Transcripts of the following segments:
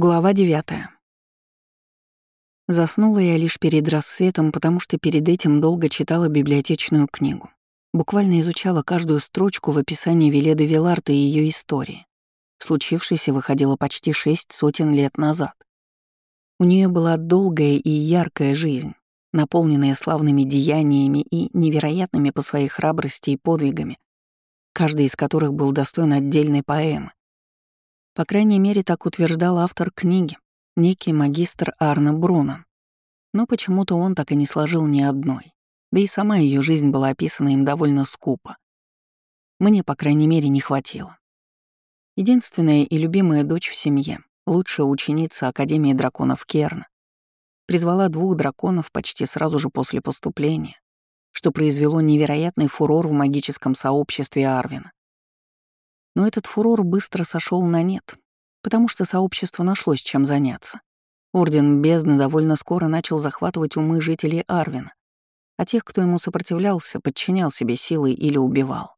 Глава девятая. Заснула я лишь перед рассветом, потому что перед этим долго читала библиотечную книгу. Буквально изучала каждую строчку в описании Веледы Виларта и ее истории. Случившееся выходило почти шесть сотен лет назад. У нее была долгая и яркая жизнь, наполненная славными деяниями и невероятными по своей храбрости и подвигами, каждый из которых был достоин отдельной поэмы. По крайней мере, так утверждал автор книги, некий магистр Арне Брунан. Но почему-то он так и не сложил ни одной. Да и сама ее жизнь была описана им довольно скупо. Мне, по крайней мере, не хватило. Единственная и любимая дочь в семье, лучшая ученица Академии драконов Керна, призвала двух драконов почти сразу же после поступления, что произвело невероятный фурор в магическом сообществе Арвина. Но этот фурор быстро сошел на нет, потому что сообщество нашлось чем заняться. Орден бездны довольно скоро начал захватывать умы жителей Арвина, а тех, кто ему сопротивлялся, подчинял себе силой или убивал.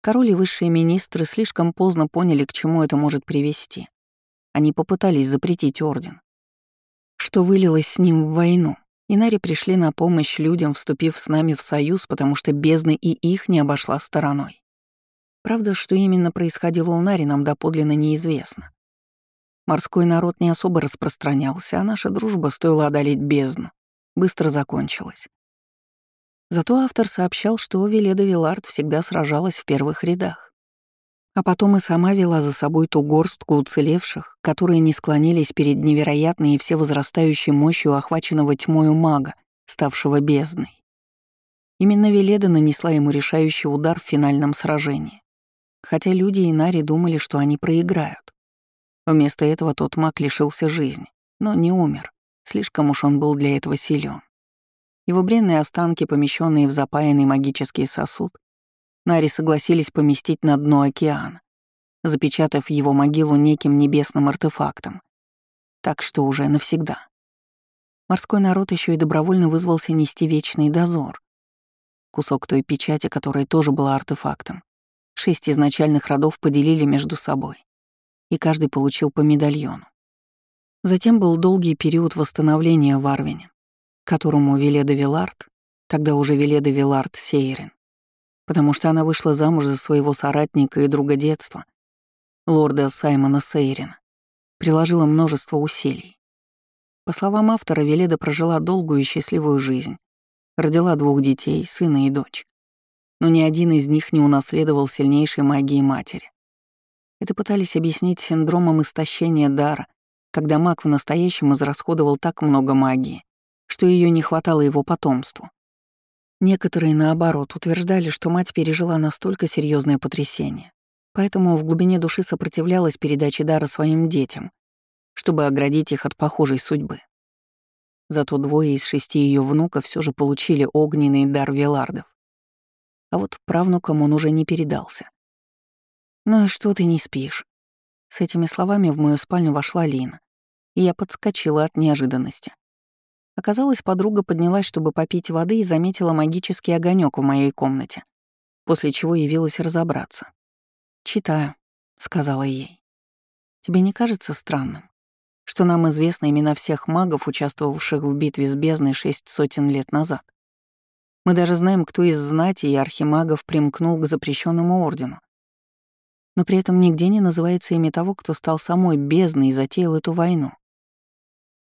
Король и высшие министры слишком поздно поняли, к чему это может привести. Они попытались запретить орден, что вылилось с ним в войну. Инари пришли на помощь людям, вступив с нами в союз, потому что бездны и их не обошла стороной. Правда, что именно происходило у Нари, нам доподлинно неизвестно. Морской народ не особо распространялся, а наша дружба, стоила одолеть бездну, быстро закончилась. Зато автор сообщал, что Веледа Вилард всегда сражалась в первых рядах. А потом и сама вела за собой ту горстку уцелевших, которые не склонились перед невероятной и всевозрастающей мощью охваченного тьмою мага, ставшего бездной. Именно Веледа нанесла ему решающий удар в финальном сражении хотя люди и Нари думали, что они проиграют. Вместо этого тот маг лишился жизни, но не умер, слишком уж он был для этого силен. Его бренные останки, помещенные в запаянный магический сосуд, Нари согласились поместить на дно океана, запечатав его могилу неким небесным артефактом. Так что уже навсегда. Морской народ еще и добровольно вызвался нести вечный дозор. Кусок той печати, которая тоже была артефактом, Шесть изначальных родов поделили между собой, и каждый получил по медальону. Затем был долгий период восстановления в Арвине, которому Веледа Вилард, тогда уже Веледа Вилард Сейрин, потому что она вышла замуж за своего соратника и друга детства, лорда Саймона Сейрина, приложила множество усилий. По словам автора, Веледа прожила долгую и счастливую жизнь, родила двух детей, сына и дочь но ни один из них не унаследовал сильнейшей магии матери. Это пытались объяснить синдромом истощения дара, когда маг в настоящем израсходовал так много магии, что ее не хватало его потомству. Некоторые, наоборот, утверждали, что мать пережила настолько серьезное потрясение, поэтому в глубине души сопротивлялась передаче дара своим детям, чтобы оградить их от похожей судьбы. Зато двое из шести ее внуков все же получили огненный дар Велардов а вот правнукам он уже не передался. «Ну и что ты не спишь?» С этими словами в мою спальню вошла Лина, и я подскочила от неожиданности. Оказалось, подруга поднялась, чтобы попить воды, и заметила магический огонек в моей комнате, после чего явилась разобраться. «Читаю», — сказала ей. «Тебе не кажется странным, что нам известны имена всех магов, участвовавших в битве с бездной шесть сотен лет назад?» Мы даже знаем, кто из знати и архимагов примкнул к запрещенному ордену. Но при этом нигде не называется имя того, кто стал самой бездной и затеял эту войну.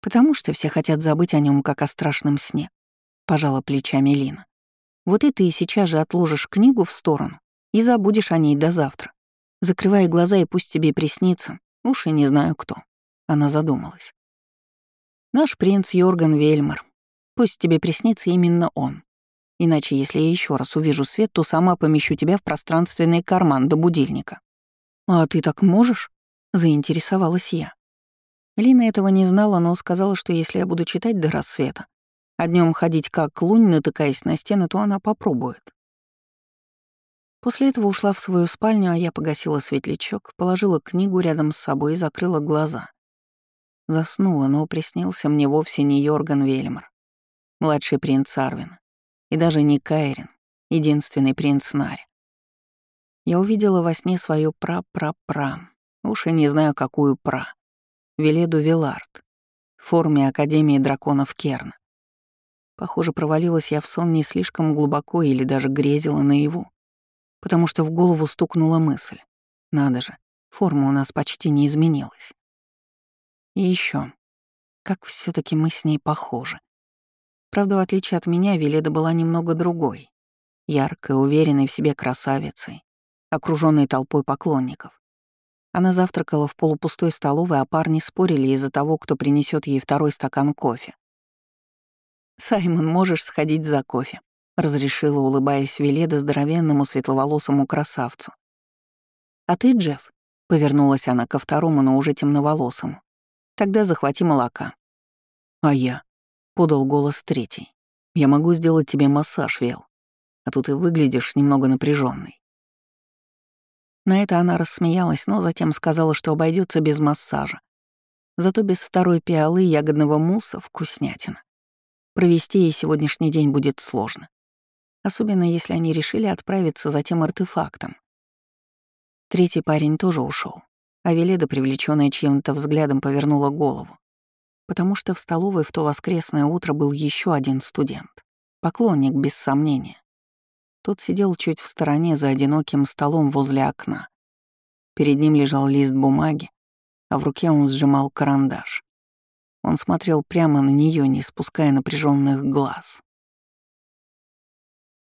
Потому что все хотят забыть о нем как о страшном сне, пожала плечами Лина. Вот и ты сейчас же отложишь книгу в сторону и забудешь о ней до завтра. Закрывай глаза и пусть тебе приснится. Уж и не знаю кто. Она задумалась. Наш принц Йорган Вельмар. Пусть тебе приснится именно он. Иначе, если я еще раз увижу свет, то сама помещу тебя в пространственный карман до будильника. «А ты так можешь?» — заинтересовалась я. Лина этого не знала, но сказала, что если я буду читать до рассвета, а днем ходить как лунь, натыкаясь на стены, то она попробует. После этого ушла в свою спальню, а я погасила светлячок, положила книгу рядом с собой и закрыла глаза. Заснула, но приснился мне вовсе не Йорган Вельмар, младший принц Арвин, и даже не Кайрин, единственный принц Нари. Я увидела во сне свою пра-пра-пра, уж и не знаю, какую пра. Веледу Вилард в форме Академии драконов Керна. Похоже, провалилась я в сон не слишком глубоко или даже грезила наяву, потому что в голову стукнула мысль. Надо же, форма у нас почти не изменилась. И еще, как все таки мы с ней похожи. Правда, в отличие от меня, Веледа была немного другой. Яркой, уверенной в себе красавицей, окруженной толпой поклонников. Она завтракала в полупустой столовой, а парни спорили из-за того, кто принесет ей второй стакан кофе. «Саймон, можешь сходить за кофе», — разрешила, улыбаясь Веледа здоровенному светловолосому красавцу. «А ты, Джефф?» — повернулась она ко второму, но уже темноволосому. «Тогда захвати молока». «А я?» — подал голос третий. «Я могу сделать тебе массаж, Вел. А тут ты выглядишь немного напряженный. На это она рассмеялась, но затем сказала, что обойдется без массажа. Зато без второй пиалы ягодного мусса вкуснятина. Провести ей сегодняшний день будет сложно. Особенно если они решили отправиться за тем артефактом. Третий парень тоже ушел, а Веледа, привлеченная чьим-то взглядом, повернула голову потому что в столовой в то воскресное утро был еще один студент. Поклонник, без сомнения. Тот сидел чуть в стороне за одиноким столом возле окна. Перед ним лежал лист бумаги, а в руке он сжимал карандаш. Он смотрел прямо на нее, не спуская напряженных глаз.